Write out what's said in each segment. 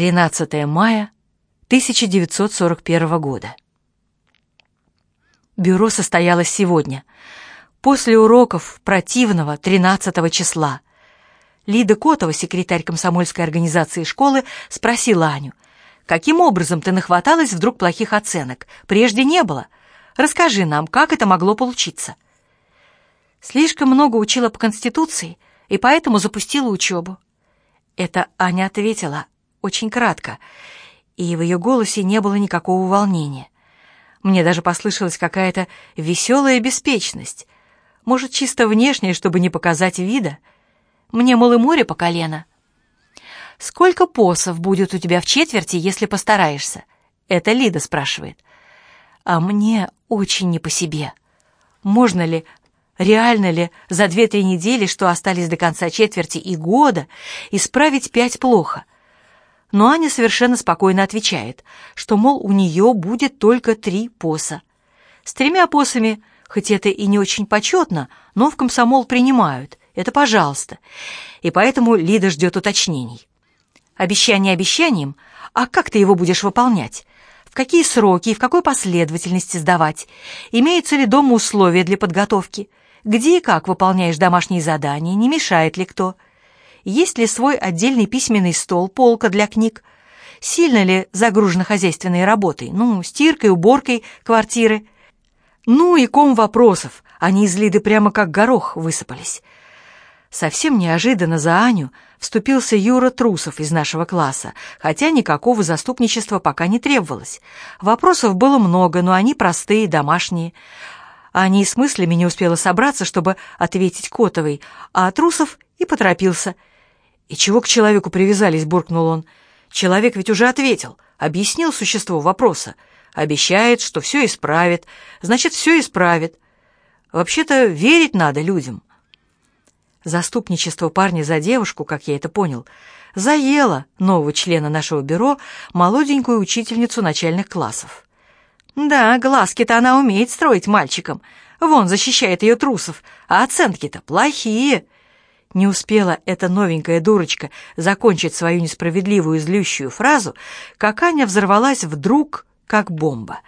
13 мая 1941 года. Бюро состоялось сегодня, после уроков противного 13 числа. Лида Котова, секретарь комсомольской организации школы, спросила Аню, «Каким образом ты нахваталась вдруг плохих оценок? Прежде не было. Расскажи нам, как это могло получиться?» Слишком много учила по Конституции, и поэтому запустила учебу. Это Аня ответила, очень кратко, и в ее голосе не было никакого волнения. Мне даже послышалась какая-то веселая беспечность. Может, чисто внешняя, чтобы не показать вида. Мне, мол, и море по колено. «Сколько посов будет у тебя в четверти, если постараешься?» Это Лида спрашивает. А мне очень не по себе. Можно ли, реально ли за две-три недели, что остались до конца четверти и года, исправить пять плохо? Но Аня совершенно спокойно отвечает, что, мол, у нее будет только три поса. С тремя посами, хоть это и не очень почетно, но в комсомол принимают, это пожалуйста, и поэтому Лида ждет уточнений. Обещание обещанием, а как ты его будешь выполнять? В какие сроки и в какой последовательности сдавать? Имеются ли дома условия для подготовки? Где и как выполняешь домашние задания, не мешает ли кто? Есть ли свой отдельный письменный стол, полка для книг, сильно ли загружена хозяйственной работой, ну, стиркой, уборкой квартиры. Ну и ком вопросов, они из Лиды прямо как горох высыпались. Совсем неожиданно за Аню вступился Юра Трусов из нашего класса, хотя никакого заступничества пока не требовалось. Вопросов было много, но они простые, домашние. Аня и с мыслями не успела собраться, чтобы ответить Котовой, а Трусов и поторопился — «И чего к человеку привязались?» — буркнул он. «Человек ведь уже ответил, объяснил существо вопроса. Обещает, что все исправит, значит, все исправит. Вообще-то верить надо людям». Заступничество парня за девушку, как я это понял, заело нового члена нашего бюро, молоденькую учительницу начальных классов. Да, глазки-то она умеет строить мальчикам. Вон, защищает ее трусов, а оценки-то плохие. Не успела эта новенькая дурочка закончить свою несправедливую злющую фразу, как Аня взорвалась вдруг, как бомба.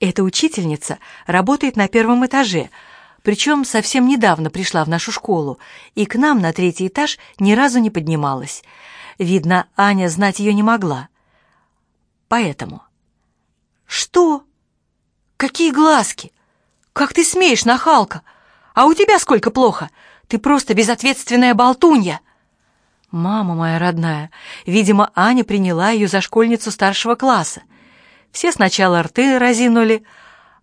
Эта учительница работает на первом этаже, причем совсем недавно пришла в нашу школу и к нам на третий этаж ни разу не поднималась. Видно, Аня знать ее не могла. Поэтому... «Что? Какие глазки? Как ты смеешь, нахалка? А у тебя сколько плохо? Ты просто безответственная болтунья!» Мама моя родная, видимо, Аня приняла ее за школьницу старшего класса. Все сначала рты разинули,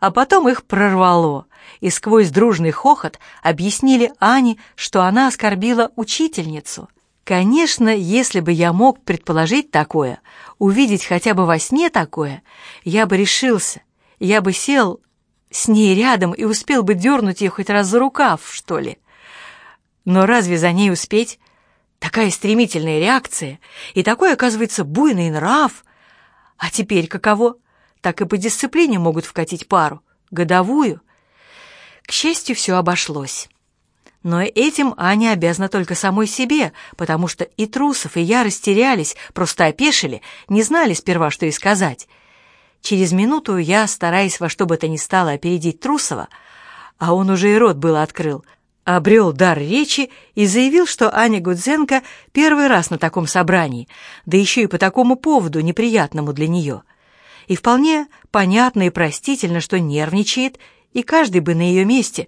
а потом их прорвало, и сквозь дружный хохот объяснили Ане, что она оскорбила учительницу. Конечно, если бы я мог предположить такое, увидеть хотя бы во сне такое, я бы решился, я бы сел с ней рядом и успел бы дернуть ее хоть раз за рукав, что ли. Но разве за ней успеть? Такая стремительная реакция и такой, оказывается, буйный нрав. А теперь каково? Так и по дисциплине могут вкатить пару, годовую. К счастью, все обошлось. Но этим Аня обязана только самой себе, потому что и Трусов, и я растерялись, просто опешили, не знали сперва, что и сказать. Через минуту я, стараясь во что бы то ни стало опередить Трусова, а он уже и рот было открыл — обрел дар речи и заявил, что Аня Гудзенко первый раз на таком собрании, да еще и по такому поводу, неприятному для нее. И вполне понятно и простительно, что нервничает, и каждый бы на ее месте.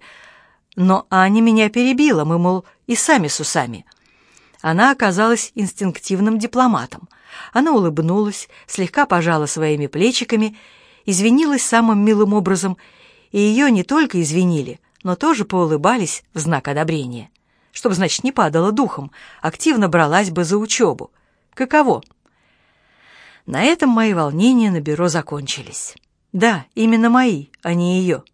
Но Аня меня перебила, мы, мол, и сами с усами. Она оказалась инстинктивным дипломатом. Она улыбнулась, слегка пожала своими плечиками, извинилась самым милым образом, и ее не только извинили, но тоже поулыбались в знак одобрения. Чтобы, значит, не падала духом, активно бралась бы за учебу. Каково? На этом мои волнения на бюро закончились. Да, именно мои, а не ее.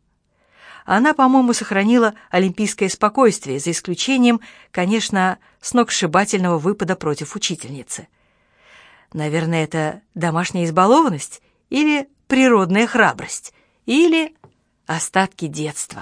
Она, по-моему, сохранила олимпийское спокойствие, за исключением, конечно, сногсшибательного выпада против учительницы. Наверное, это домашняя избалованность или природная храбрость, или остатки детства.